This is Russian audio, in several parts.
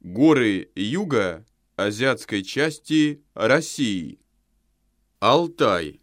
Горы юга азиатской части России. Алтай.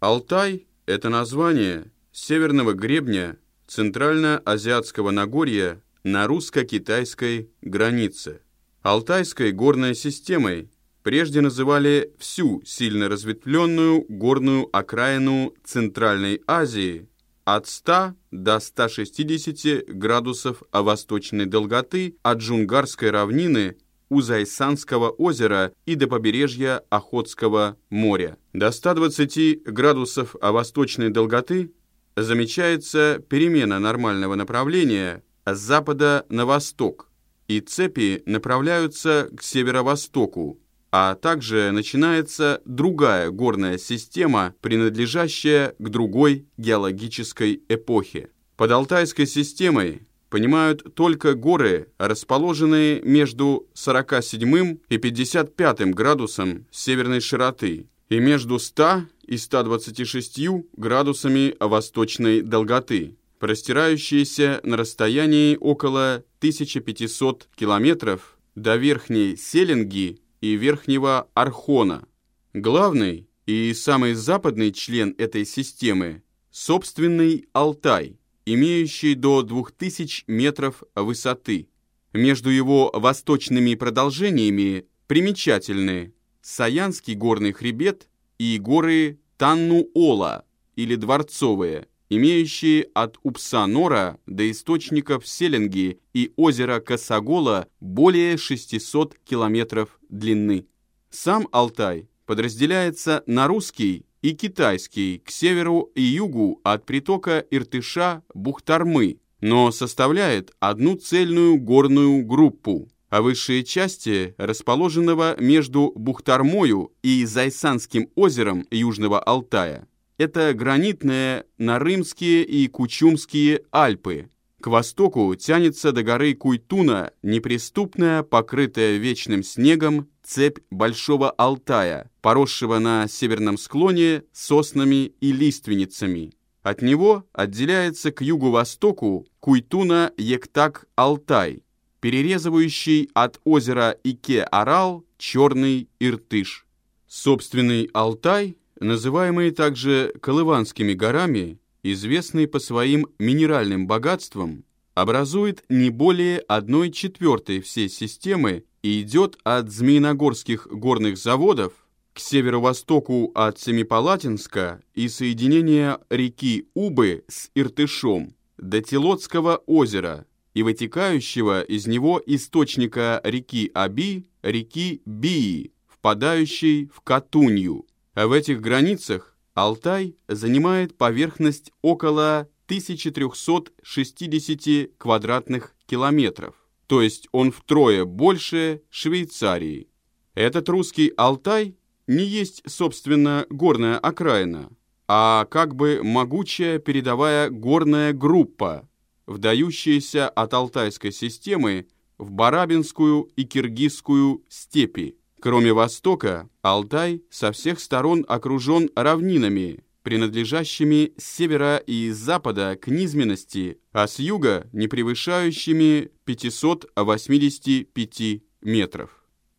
Алтай – это название северного гребня Центрально-Азиатского Нагорья на русско-китайской границе. Алтайской горной системой прежде называли всю сильно разветвленную горную окраину Центральной Азии от 100 до 160 градусов восточной долготы от Джунгарской равнины у Зайсанского озера и до побережья Охотского моря. До 120 градусов восточной долготы замечается перемена нормального направления с запада на восток, и цепи направляются к северо-востоку, а также начинается другая горная система, принадлежащая к другой геологической эпохе. Под Алтайской системой понимают только горы, расположенные между 47 и 55 градусом северной широты и между 100 и 126 градусами восточной долготы, простирающиеся на расстоянии около 1500 километров до Верхней Селенги и Верхнего Архона. Главный и самый западный член этой системы – собственный Алтай, имеющий до 2000 метров высоты. Между его восточными продолжениями примечательны Саянский горный хребет и горы Танну-Ола или Дворцовые, имеющие от Упса-Нора до источников Селенги и озера Косогола более 600 километров длины. Сам Алтай подразделяется на русский и китайский к северу и югу от притока Иртыша Бухтармы, но составляет одну цельную горную группу а высшие части расположенного между Бухтармою и Зайсанским озером Южного Алтая. Это гранитные Нарымские и Кучумские Альпы. К востоку тянется до горы Куйтуна неприступная, покрытая вечным снегом, цепь Большого Алтая, поросшего на северном склоне соснами и лиственницами. От него отделяется к югу-востоку Куйтуна-Ектак-Алтай, перерезывающий от озера Ике-Арал черный Иртыш. Собственный Алтай, называемый также Колыванскими горами, известный по своим минеральным богатствам, образует не более одной четвертой всей системы и идет от Змеиногорских горных заводов к северо-востоку от Семипалатинска и соединения реки Убы с Иртышом до Телотского озера – и вытекающего из него источника реки Аби, реки Бии, впадающей в Катунью. А в этих границах Алтай занимает поверхность около 1360 квадратных километров, то есть он втрое больше Швейцарии. Этот русский Алтай не есть, собственно, горная окраина, а как бы могучая передовая горная группа, вдающиеся от Алтайской системы в Барабинскую и Киргизскую степи. Кроме востока, Алтай со всех сторон окружен равнинами, принадлежащими с севера и с запада к низменности, а с юга не превышающими 585 метров.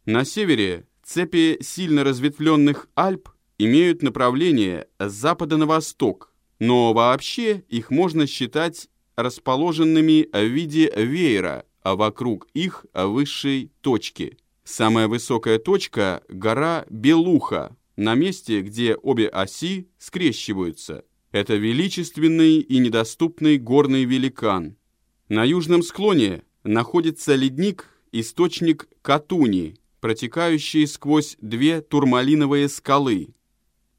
На севере цепи сильно разветвленных Альп имеют направление с запада на восток, но вообще их можно считать расположенными в виде веера, а вокруг их высшей точки. Самая высокая точка – гора Белуха, на месте, где обе оси скрещиваются. Это величественный и недоступный горный великан. На южном склоне находится ледник, источник Катуни, протекающий сквозь две турмалиновые скалы.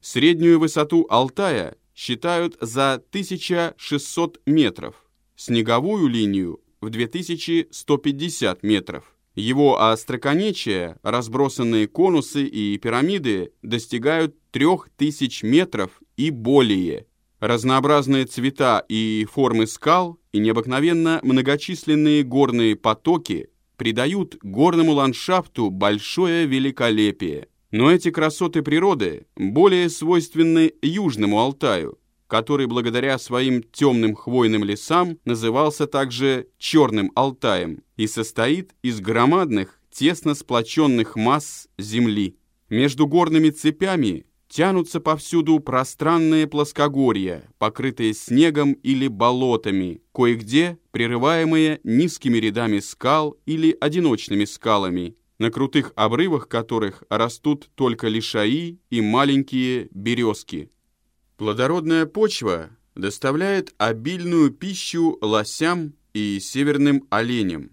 Среднюю высоту Алтая считают за 1600 метров – снеговую линию в 2150 метров. Его остроконечия, разбросанные конусы и пирамиды достигают 3000 метров и более. Разнообразные цвета и формы скал и необыкновенно многочисленные горные потоки придают горному ландшафту большое великолепие. Но эти красоты природы более свойственны Южному Алтаю, который благодаря своим темным хвойным лесам назывался также Черным Алтаем и состоит из громадных, тесно сплоченных масс земли. Между горными цепями тянутся повсюду пространные плоскогорья, покрытые снегом или болотами, кое-где прерываемые низкими рядами скал или одиночными скалами, на крутых обрывах которых растут только лишаи и маленькие березки. Плодородная почва доставляет обильную пищу лосям и северным оленям.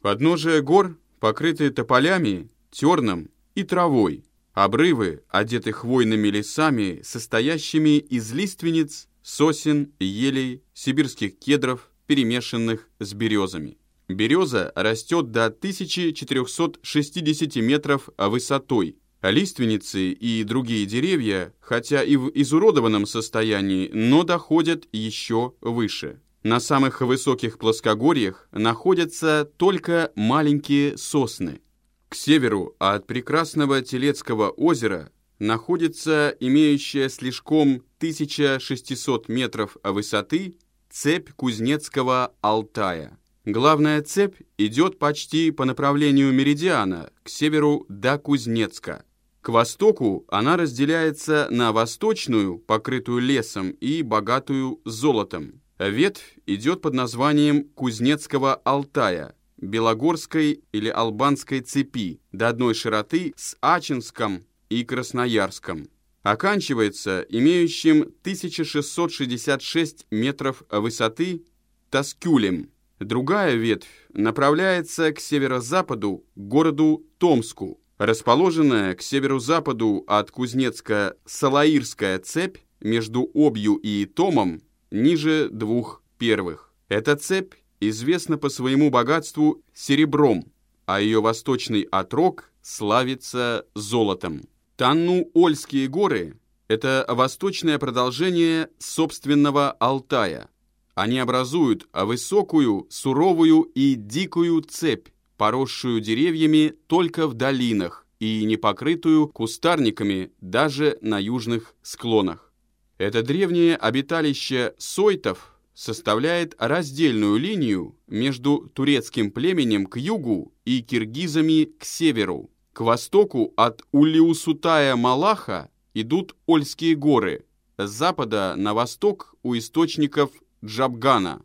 Подножия гор покрыты тополями, терном и травой. Обрывы одеты хвойными лесами, состоящими из лиственниц, сосен, елей, сибирских кедров, перемешанных с березами. Береза растет до 1460 метров высотой. Лиственницы и другие деревья, хотя и в изуродованном состоянии, но доходят еще выше. На самых высоких плоскогорьях находятся только маленькие сосны. К северу от прекрасного Телецкого озера находится имеющая слишком 1600 метров высоты цепь Кузнецкого Алтая. Главная цепь идет почти по направлению меридиана, к северу до Кузнецка. К востоку она разделяется на восточную, покрытую лесом, и богатую золотом. Ветвь идет под названием Кузнецкого Алтая, Белогорской или Албанской цепи, до одной широты с Ачинском и Красноярском. Оканчивается имеющим 1666 метров высоты Таскюлем, Другая ветвь направляется к северо-западу, к городу Томску. Расположенная к северо-западу от Кузнецка Салаирская цепь между Обью и Томом ниже двух первых. Эта цепь известна по своему богатству серебром, а ее восточный отрог славится золотом. Танну-Ольские горы – это восточное продолжение собственного Алтая – они образуют высокую, суровую и дикую цепь, поросшую деревьями только в долинах и не покрытую кустарниками даже на южных склонах. Это древнее обиталище сойтов составляет раздельную линию между турецким племенем к югу и киргизами к северу. К востоку от Улиусутая-Малаха идут Ольские горы, с запада на восток у источников Джабгана.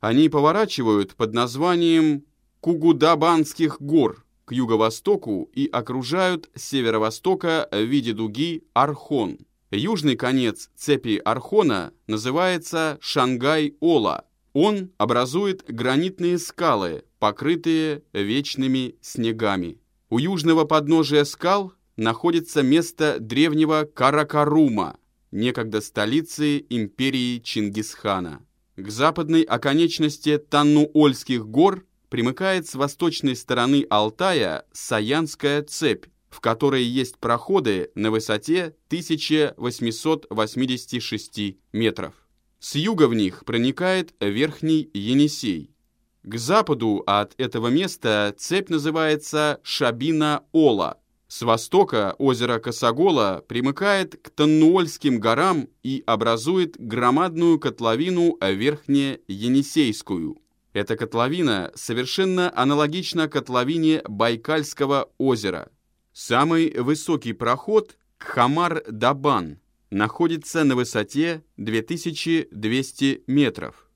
Они поворачивают под названием Кугудабанских гор к юго-востоку и окружают с северо-востока в виде дуги Архон. Южный конец цепи Архона называется Шангай-Ола. Он образует гранитные скалы, покрытые вечными снегами. У южного подножия скал находится место древнего Каракарума, некогда столицы империи Чингисхана. К западной оконечности Танну-Ольских гор примыкает с восточной стороны Алтая Саянская цепь, в которой есть проходы на высоте 1886 метров. С юга в них проникает Верхний Енисей. К западу от этого места цепь называется Шабина-Ола, с востока озеро Косогола примыкает к Таннуольским горам и образует громадную котловину Верхне Енисейскую. Эта котловина совершенно аналогична котловине Байкальского озера. Самый высокий проход Кхамар-Дабан находится на высоте 2200 метров.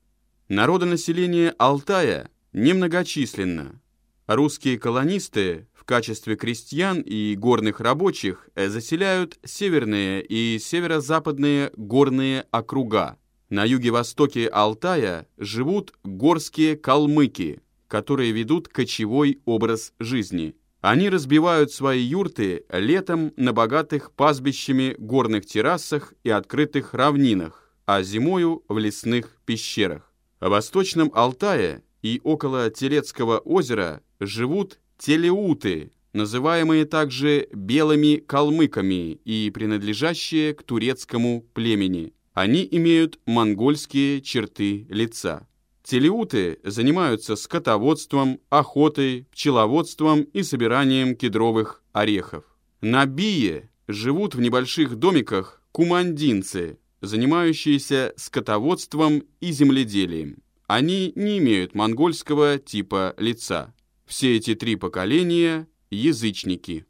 Народонаселение Алтая немногочисленно. Русские колонисты в качестве крестьян и горных рабочих заселяют северные и северо-западные горные округа. На юге-востоке Алтая живут горские калмыки, которые ведут кочевой образ жизни. Они разбивают свои юрты летом на богатых пастбищами горных террасах и открытых равнинах, а зимою в лесных пещерах. В восточном Алтае и около Телецкого озера живут телеуты, называемые также белыми калмыками и принадлежащие к турецкому племени. Они имеют монгольские черты лица. Телеуты занимаются скотоводством, охотой, пчеловодством и собиранием кедровых орехов. На Бие живут в небольших домиках кумандинцы, занимающиеся скотоводством и земледелием. Они не имеют монгольского типа лица. Все эти три поколения – язычники.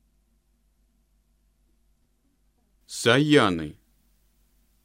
Саяны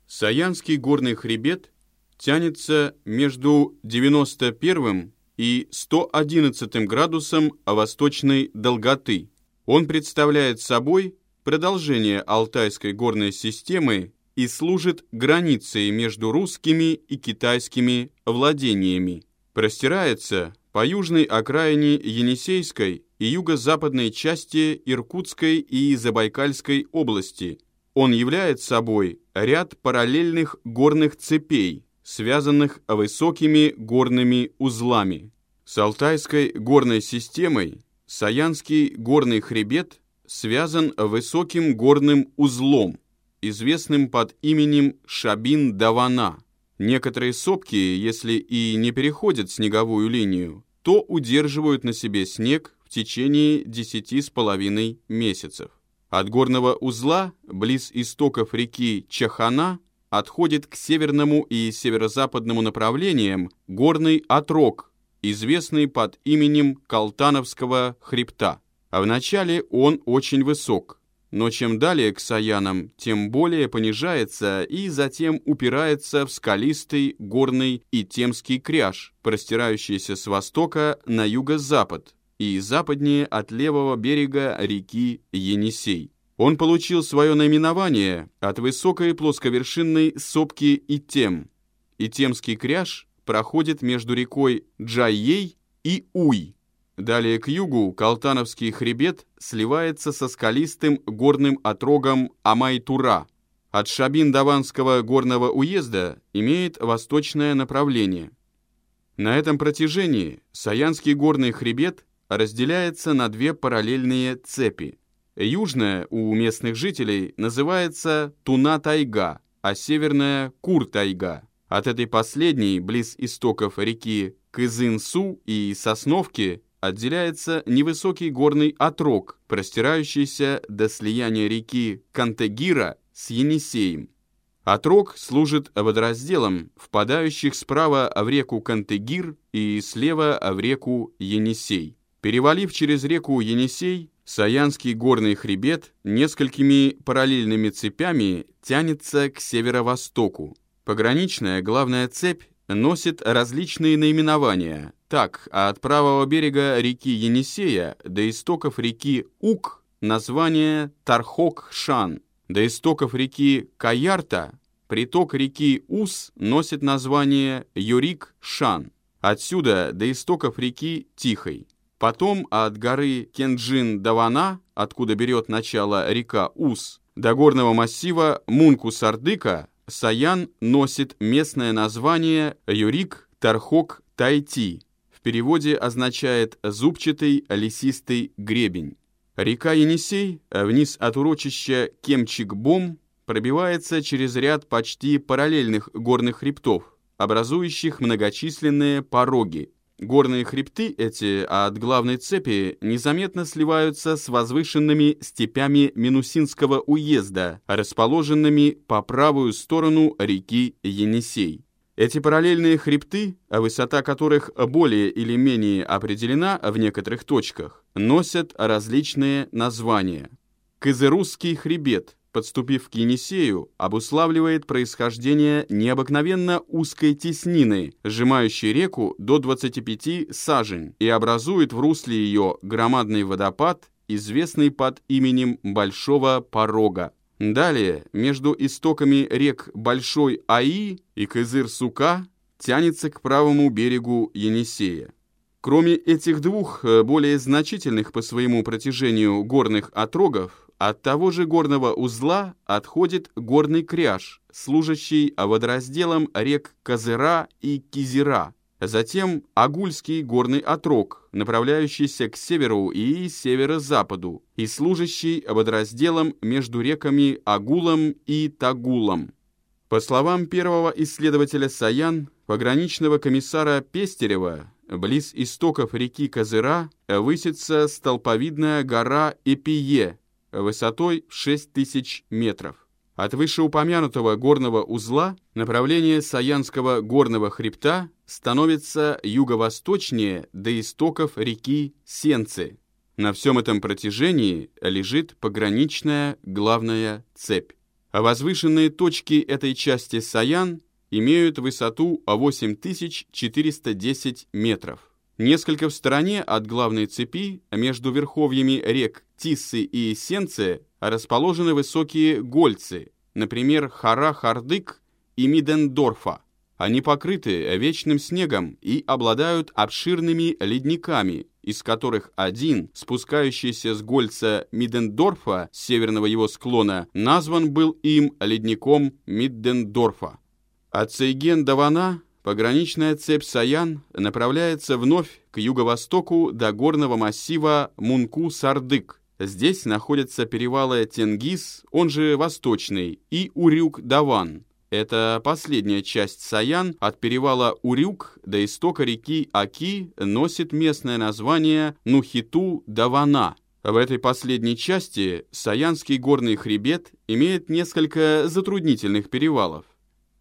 Саянский горный хребет тянется между 91 и 111 градусом восточной долготы. Он представляет собой продолжение Алтайской горной системы и служит границей между русскими и китайскими владениями. Простирается по южной окраине Енисейской и юго-западной части Иркутской и Забайкальской области. Он является собой ряд параллельных горных цепей, связанных высокими горными узлами. С Алтайской горной системой Саянский горный хребет связан высоким горным узлом – известным под именем Шабин-Давана. Некоторые сопки, если и не переходят снеговую линию, то удерживают на себе снег в течение десяти с половиной месяцев. От горного узла, близ истоков реки Чахана, отходит к северному и северо-западному направлениям горный отрог, известный под именем Калтановского хребта. А вначале он очень высок, но чем далее к Саянам, тем более понижается и затем упирается в скалистый горный и темский кряж, простирающийся с востока на юго-запад и западнее от левого берега реки Енисей. Он получил свое наименование от высокой плосковершинной сопки Итем. Итемский кряж проходит между рекой Джайей и Уй, Далее к югу Калтановский хребет сливается со скалистым горным отрогом Амайтура. От Шабин-Даванского горного уезда имеет восточное направление. На этом протяжении Саянский горный хребет разделяется на две параллельные цепи. Южная у местных жителей называется Туна-тайга, а северная – Кур-тайга. От этой последней, близ истоков реки Кызын-Су и Сосновки, отделяется невысокий горный отрог, простирающийся до слияния реки Кантегира с Енисеем. Отрог служит водоразделом впадающих справа в реку Кантегир и слева в реку Енисей. Перевалив через реку Енисей, Саянский горный хребет несколькими параллельными цепями тянется к северо-востоку. Пограничная главная цепь носит различные наименования. Так, от правого берега реки Енисея до истоков реки Ук название Тархок-Шан, до истоков реки Каярта приток реки Ус носит название Юрик-Шан, отсюда до истоков реки Тихой. Потом от горы Кенджин-Давана, откуда берет начало река Ус, до горного массива Мунку-Сардыка Саян носит местное название Юрик Тархок Тайти. В переводе означает «зубчатый лесистый гребень». Река Енисей вниз от урочища Кемчик-Бом пробивается через ряд почти параллельных горных хребтов, образующих многочисленные пороги, Горные хребты эти от главной цепи незаметно сливаются с возвышенными степями Минусинского уезда, расположенными по правую сторону реки Енисей. Эти параллельные хребты, высота которых более или менее определена в некоторых точках, носят различные названия. Кызырусский хребет, подступив к Енисею, обуславливает происхождение необыкновенно узкой теснины, сжимающей реку до 25 сажень, и образует в русле ее громадный водопад, известный под именем Большого Порога. Далее, между истоками рек Большой Аи и Кызыр-Сука тянется к правому берегу Енисея. Кроме этих двух э, более значительных по своему протяжению горных отрогов, от того же горного узла отходит горный кряж, служащий водоразделом рек Козыра и Кизера. Затем Агульский горный отрог, направляющийся к северу и северо-западу, и служащий водоразделом между реками Агулом и Тагулом. По словам первого исследователя Саян, пограничного комиссара Пестерева, близ истоков реки Козыра высится столповидная гора Эпие, высотой 6 тысяч метров. От вышеупомянутого горного узла направление Саянского горного хребта становится юго-восточнее до истоков реки Сенцы. На всем этом протяжении лежит пограничная главная цепь. А возвышенные точки этой части Саян имеют высоту 8410 метров. Несколько в стороне от главной цепи, между верховьями рек Тиссы и Сенце, расположены высокие гольцы, например, Хара-Хардык и Мидендорфа. Они покрыты вечным снегом и обладают обширными ледниками, из которых один, спускающийся с гольца Мидендорфа, северного его склона, назван был им ледником Миддендорфа. От Цейген до Вана Пограничная цепь Саян направляется вновь к юго-востоку до горного массива Мунку-Сардык. Здесь находятся перевалы Тенгиз, он же Восточный, и Урюк-Даван. Это последняя часть Саян от перевала Урюк до истока реки Аки носит местное название Нухиту-Давана. В этой последней части Саянский горный хребет имеет несколько затруднительных перевалов.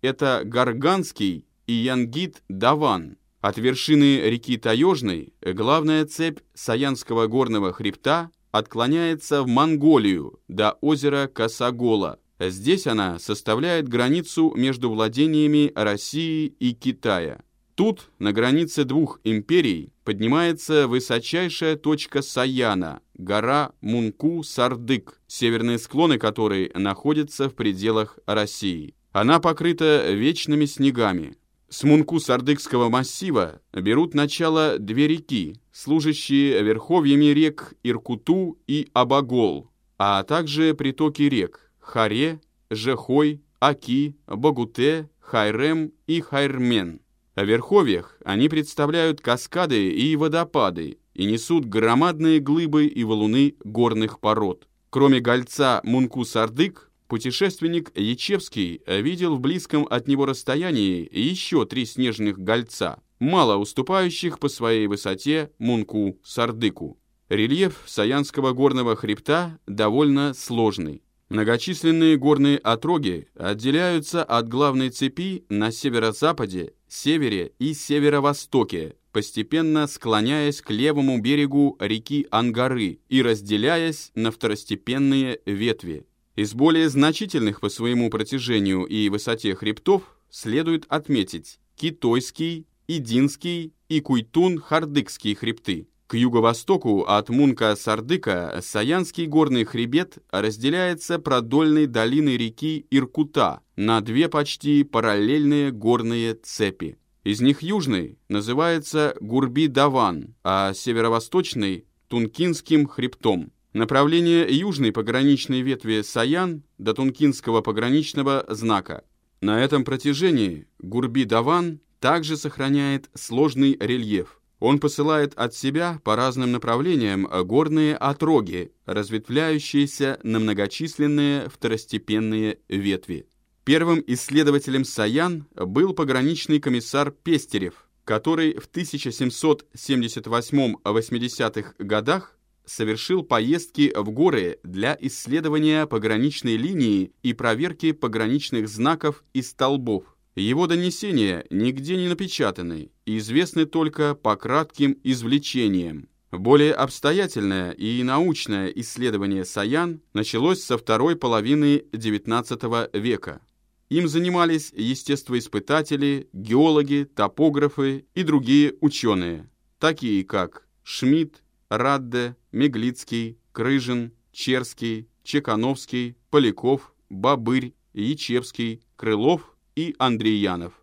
Это Гарганский и Янгит-Даван. От вершины реки Таежной главная цепь Саянского горного хребта отклоняется в Монголию до озера Касагола. Здесь она составляет границу между владениями России и Китая. Тут, на границе двух империй, поднимается высочайшая точка Саяна, гора Мунку-Сардык, северные склоны которой находятся в пределах России. Она покрыта вечными снегами, с Мунку-Сардыкского массива берут начало две реки, служащие верховьями рек Иркуту и Абагол, а также притоки рек Харе, Жехой, Аки, Багуте, Хайрем и Хайрмен. В верховьях они представляют каскады и водопады и несут громадные глыбы и валуны горных пород. Кроме гольца Мунку-Сардык, Путешественник Ячевский видел в близком от него расстоянии еще три снежных гольца, мало уступающих по своей высоте Мунку-Сардыку. Рельеф Саянского горного хребта довольно сложный. Многочисленные горные отроги отделяются от главной цепи на северо-западе, севере и северо-востоке, постепенно склоняясь к левому берегу реки Ангары и разделяясь на второстепенные ветви. Из более значительных по своему протяжению и высоте хребтов следует отметить Китойский, Идинский и Куйтун-Хардыкские хребты. К юго-востоку от Мунка-Сардыка Саянский горный хребет разделяется продольной долиной реки Иркута на две почти параллельные горные цепи. Из них южный называется Гурби-Даван, а северо-восточный – Тункинским хребтом. Направление южной пограничной ветви Саян до Тункинского пограничного знака. На этом протяжении Гурби-Даван также сохраняет сложный рельеф. Он посылает от себя по разным направлениям горные отроги, разветвляющиеся на многочисленные второстепенные ветви. Первым исследователем Саян был пограничный комиссар Пестерев, который в 1778-80-х годах совершил поездки в горы для исследования пограничной линии и проверки пограничных знаков и столбов. Его донесения нигде не напечатаны и известны только по кратким извлечениям. Более обстоятельное и научное исследование Саян началось со второй половины XIX века. Им занимались естествоиспытатели, геологи, топографы и другие ученые, такие как Шмидт, Радде, Меглицкий, Крыжин, Черский, Чекановский, Поляков, Бабырь, Ячевский, Крылов и Андреянов.